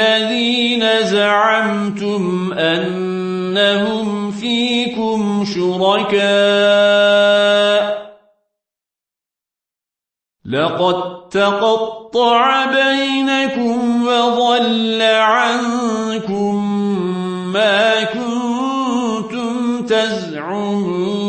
الذين زعمتم أنهم فيكم شركاء لقد تقطع بينكم وضل عنكم ما كنتم تزعمون